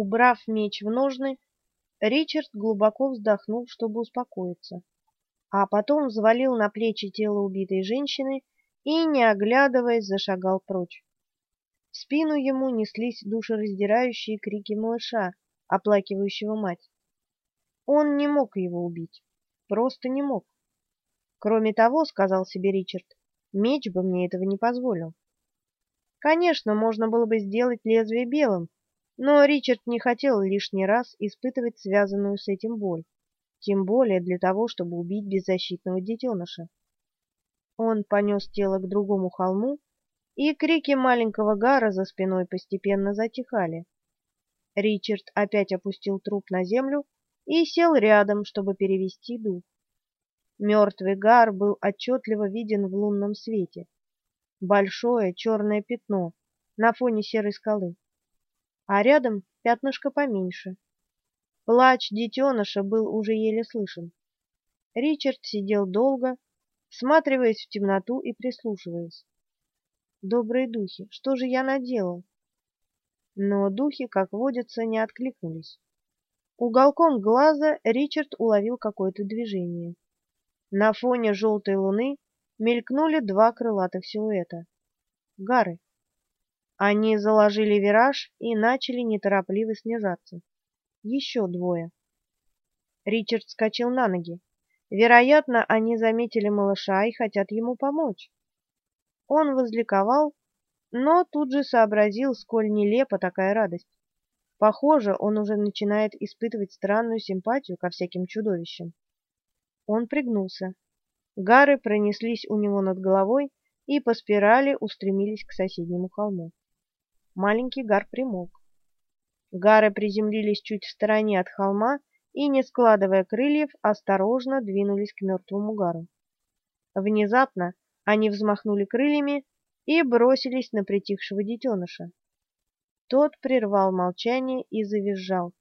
Убрав меч в ножны, Ричард глубоко вздохнул, чтобы успокоиться, а потом взвалил на плечи тело убитой женщины и, не оглядываясь, зашагал прочь. В спину ему неслись душераздирающие крики малыша, оплакивающего мать. Он не мог его убить, просто не мог. Кроме того, сказал себе Ричард, меч бы мне этого не позволил. Конечно, можно было бы сделать лезвие белым, но Ричард не хотел лишний раз испытывать связанную с этим боль, тем более для того, чтобы убить беззащитного детеныша. Он понес тело к другому холму, и крики маленького Гара за спиной постепенно затихали. Ричард опять опустил труп на землю и сел рядом, чтобы перевести дух. Мертвый Гар был отчетливо виден в лунном свете. Большое черное пятно на фоне серой скалы а рядом пятнышко поменьше. Плач детеныша был уже еле слышен. Ричард сидел долго, всматриваясь в темноту и прислушиваясь. Добрые духи, что же я наделал? Но духи, как водится, не откликнулись. Уголком глаза Ричард уловил какое-то движение. На фоне желтой луны мелькнули два крылатых силуэта. Гары. Они заложили вираж и начали неторопливо снижаться. Еще двое. Ричард вскочил на ноги. Вероятно, они заметили малыша и хотят ему помочь. Он возликовал, но тут же сообразил, сколь нелепа такая радость. Похоже, он уже начинает испытывать странную симпатию ко всяким чудовищам. Он пригнулся. Гары пронеслись у него над головой и по спирали устремились к соседнему холму маленький гар примолк. Гары приземлились чуть в стороне от холма и, не складывая крыльев, осторожно двинулись к мертвому гару. Внезапно они взмахнули крыльями и бросились на притихшего детеныша. Тот прервал молчание и завизжал.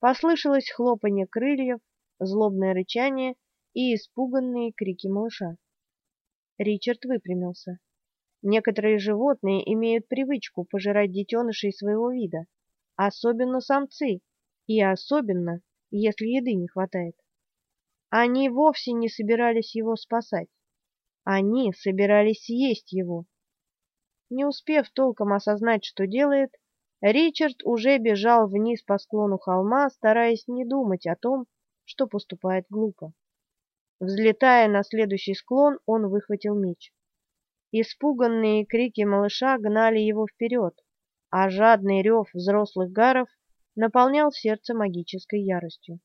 Послышалось хлопанье крыльев, злобное рычание и испуганные крики малыша. Ричард выпрямился. Некоторые животные имеют привычку пожирать детенышей своего вида, особенно самцы, и особенно, если еды не хватает. Они вовсе не собирались его спасать. Они собирались съесть его. Не успев толком осознать, что делает, Ричард уже бежал вниз по склону холма, стараясь не думать о том, что поступает глупо. Взлетая на следующий склон, он выхватил меч. Испуганные крики малыша гнали его вперед, а жадный рев взрослых гаров наполнял сердце магической яростью.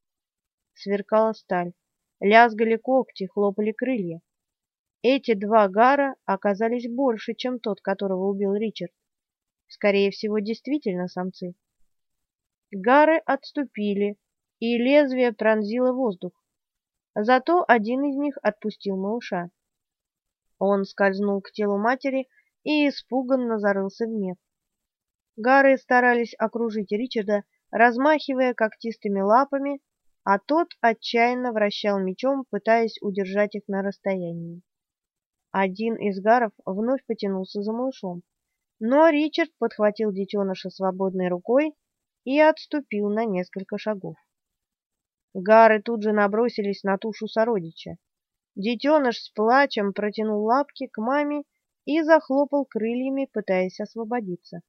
Сверкала сталь, лязгали когти, хлопали крылья. Эти два гара оказались больше, чем тот, которого убил Ричард. Скорее всего, действительно самцы. Гары отступили, и лезвие пронзило воздух. Зато один из них отпустил малыша. Он скользнул к телу матери и испуганно зарылся в мех. Гары старались окружить Ричарда, размахивая когтистыми лапами, а тот отчаянно вращал мечом, пытаясь удержать их на расстоянии. Один из гаров вновь потянулся за малышом, но Ричард подхватил детеныша свободной рукой и отступил на несколько шагов. Гары тут же набросились на тушу сородича. Детеныш с плачем протянул лапки к маме и захлопал крыльями, пытаясь освободиться.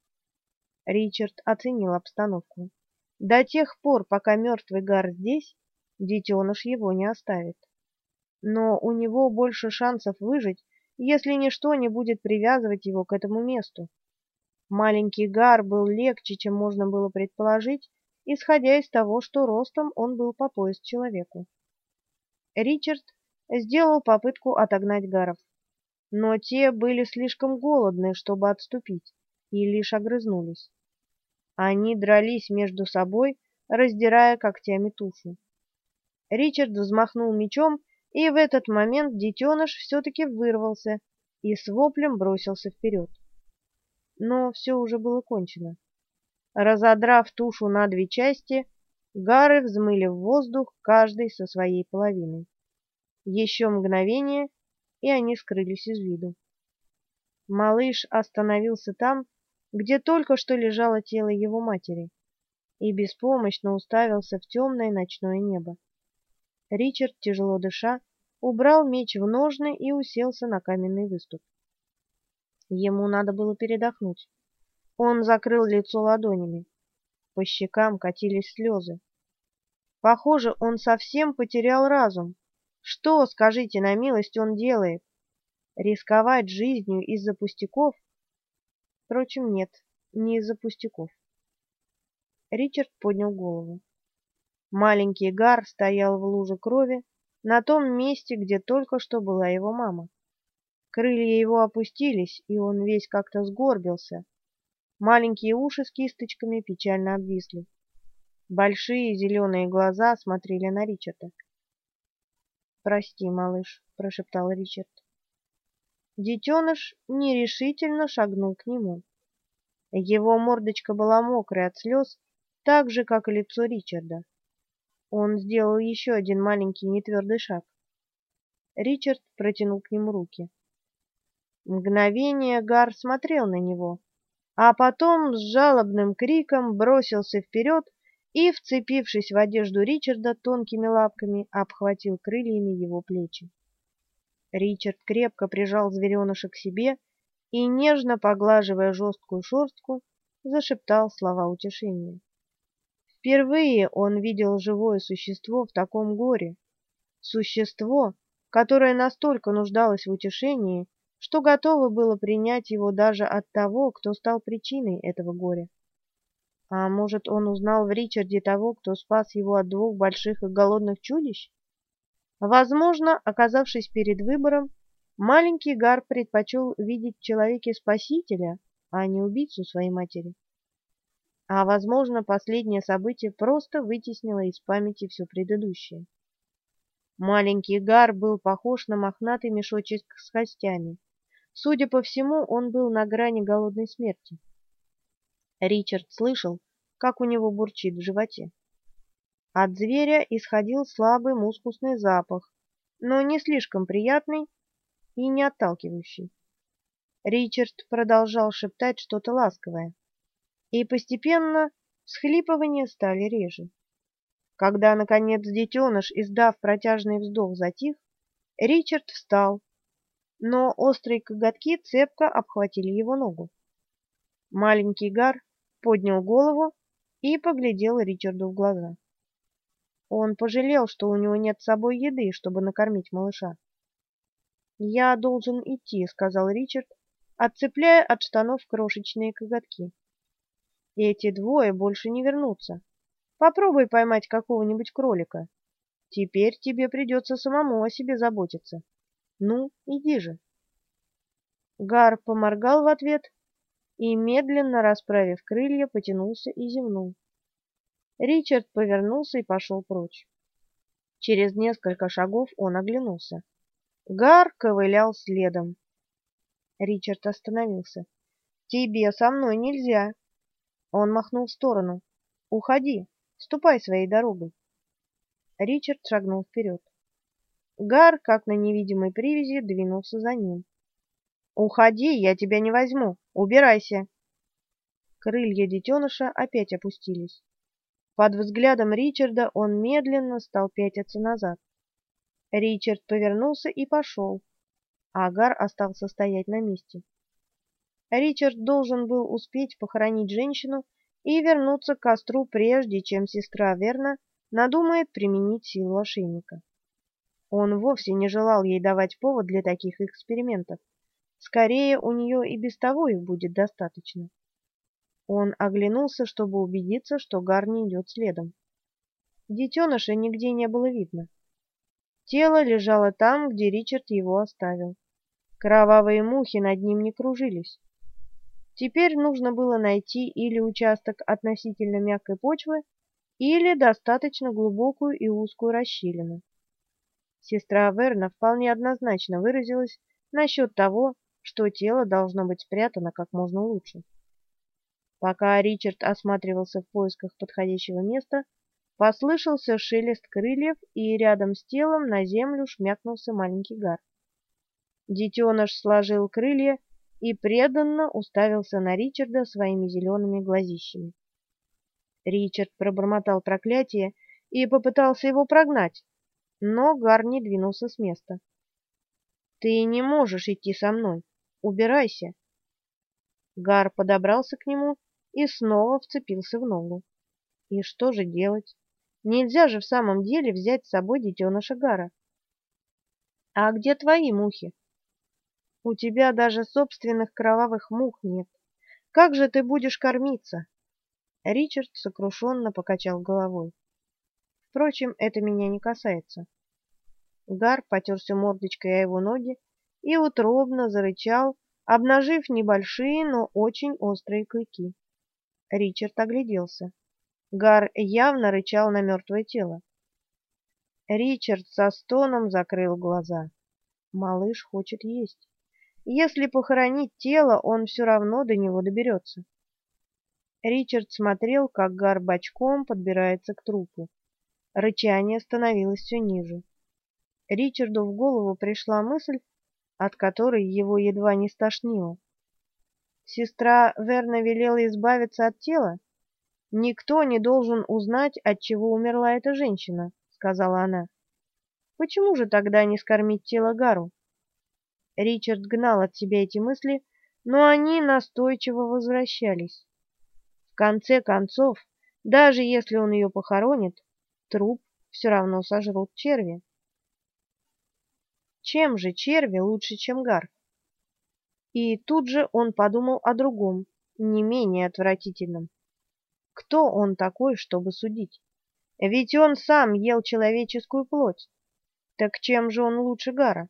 Ричард оценил обстановку. До тех пор, пока мертвый гар здесь, детеныш его не оставит. Но у него больше шансов выжить, если ничто не будет привязывать его к этому месту. Маленький гар был легче, чем можно было предположить, исходя из того, что ростом он был по пояс человеку. Ричард сделал попытку отогнать гаров. Но те были слишком голодны, чтобы отступить, и лишь огрызнулись. Они дрались между собой, раздирая когтями тушу. Ричард взмахнул мечом, и в этот момент детеныш все-таки вырвался и с воплем бросился вперед. Но все уже было кончено. Разодрав тушу на две части, гары взмыли в воздух, каждый со своей половиной. Еще мгновение, и они скрылись из виду. Малыш остановился там, где только что лежало тело его матери. и беспомощно уставился в темное ночное небо. Ричард, тяжело дыша, убрал меч в ножны и уселся на каменный выступ. Ему надо было передохнуть. Он закрыл лицо ладонями. По щекам катились слезы. Похоже, он совсем потерял разум. Что, скажите на милость, он делает? Рисковать жизнью из-за пустяков? Впрочем, нет, не из-за пустяков. Ричард поднял голову. Маленький Гар стоял в луже крови на том месте, где только что была его мама. Крылья его опустились, и он весь как-то сгорбился. Маленькие уши с кисточками печально обвисли. Большие зеленые глаза смотрели на Ричарда. «Прости, малыш», — прошептал Ричард. Детеныш нерешительно шагнул к нему. Его мордочка была мокрая от слез, так же, как и лицо Ричарда. Он сделал еще один маленький нетвердый шаг. Ричард протянул к нему руки. Мгновение Гар смотрел на него, а потом с жалобным криком бросился вперед и, вцепившись в одежду Ричарда тонкими лапками, обхватил крыльями его плечи. Ричард крепко прижал звереныша к себе и, нежно поглаживая жесткую шерстку, зашептал слова утешения. Впервые он видел живое существо в таком горе, существо, которое настолько нуждалось в утешении, что готово было принять его даже от того, кто стал причиной этого горя. А может, он узнал в Ричарде того, кто спас его от двух больших и голодных чудищ? Возможно, оказавшись перед выбором, маленький Гар предпочел видеть в человеке спасителя, а не убийцу своей матери. А, возможно, последнее событие просто вытеснило из памяти все предыдущее. Маленький Гар был похож на мохнатый мешочек с костями. Судя по всему, он был на грани голодной смерти. Ричард слышал, как у него бурчит в животе. От зверя исходил слабый мускусный запах, но не слишком приятный и не отталкивающий. Ричард продолжал шептать что-то ласковое, и постепенно всхлипывания стали реже. Когда, наконец, детеныш, издав протяжный вздох, затих, Ричард встал, но острые коготки цепко обхватили его ногу. Маленький Гар поднял голову и поглядел Ричарду в глаза. Он пожалел, что у него нет с собой еды, чтобы накормить малыша. «Я должен идти», — сказал Ричард, отцепляя от штанов крошечные коготки. «Эти двое больше не вернутся. Попробуй поймать какого-нибудь кролика. Теперь тебе придется самому о себе заботиться. Ну, иди же». Гар поморгал в ответ и, медленно расправив крылья, потянулся и зевнул. Ричард повернулся и пошел прочь. Через несколько шагов он оглянулся. Гар ковылял следом. Ричард остановился. «Тебе со мной нельзя!» Он махнул в сторону. «Уходи, ступай своей дорогой!» Ричард шагнул вперед. Гар, как на невидимой привязи, двинулся за ним. «Уходи, я тебя не возьму! Убирайся!» Крылья детеныша опять опустились. Под взглядом Ричарда он медленно стал пятиться назад. Ричард повернулся и пошел. Агар остался стоять на месте. Ричард должен был успеть похоронить женщину и вернуться к костру, прежде чем сестра Верна надумает применить силу ошейника. Он вовсе не желал ей давать повод для таких экспериментов. Скорее, у нее и без того их будет достаточно. Он оглянулся, чтобы убедиться, что Гарни идет следом. Детеныша нигде не было видно. Тело лежало там, где Ричард его оставил. Кровавые мухи над ним не кружились. Теперь нужно было найти или участок относительно мягкой почвы, или достаточно глубокую и узкую расщелину. Сестра Верна вполне однозначно выразилась насчет того, что тело должно быть спрятано как можно лучше. Пока Ричард осматривался в поисках подходящего места, послышался шелест крыльев, и рядом с телом на землю шмякнулся маленький гар. Детеныш сложил крылья и преданно уставился на Ричарда своими зелеными глазищами. Ричард пробормотал проклятие и попытался его прогнать, но Гар не двинулся с места. «Ты не можешь идти со мной. Убирайся!» Гар подобрался к нему и снова вцепился в ногу. И что же делать? Нельзя же в самом деле взять с собой детеныша Гара. А где твои мухи? У тебя даже собственных кровавых мух нет. Как же ты будешь кормиться? Ричард сокрушенно покачал головой. Впрочем, это меня не касается. Гар потерся мордочкой о его ноги и утробно зарычал, обнажив небольшие, но очень острые клыки. Ричард огляделся. Гар явно рычал на мертвое тело. Ричард со стоном закрыл глаза. Малыш хочет есть. Если похоронить тело, он все равно до него доберется. Ричард смотрел, как Гар бочком подбирается к трупу. Рычание становилось все ниже. Ричарду в голову пришла мысль, от которой его едва не стошнило. Сестра Верна велела избавиться от тела? Никто не должен узнать, от чего умерла эта женщина, сказала она. Почему же тогда не скормить тело Гару? Ричард гнал от себя эти мысли, но они настойчиво возвращались. В конце концов, даже если он ее похоронит, труп все равно сожрут черви. Чем же черви лучше, чем Гар? И тут же он подумал о другом, не менее отвратительном. Кто он такой, чтобы судить? Ведь он сам ел человеческую плоть. Так чем же он лучше Гара?